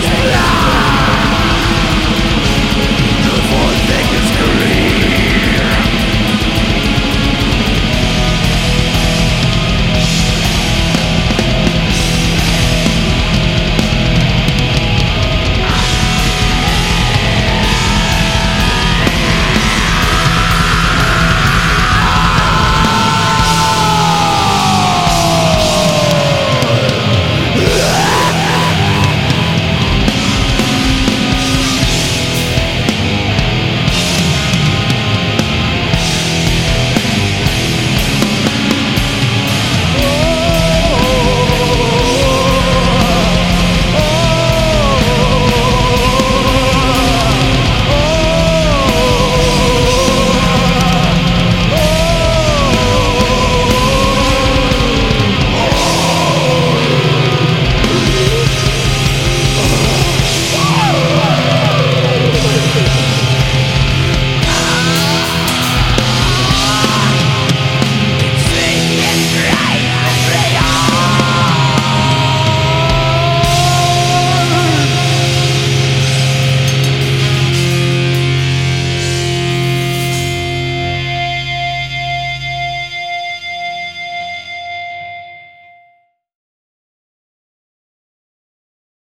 today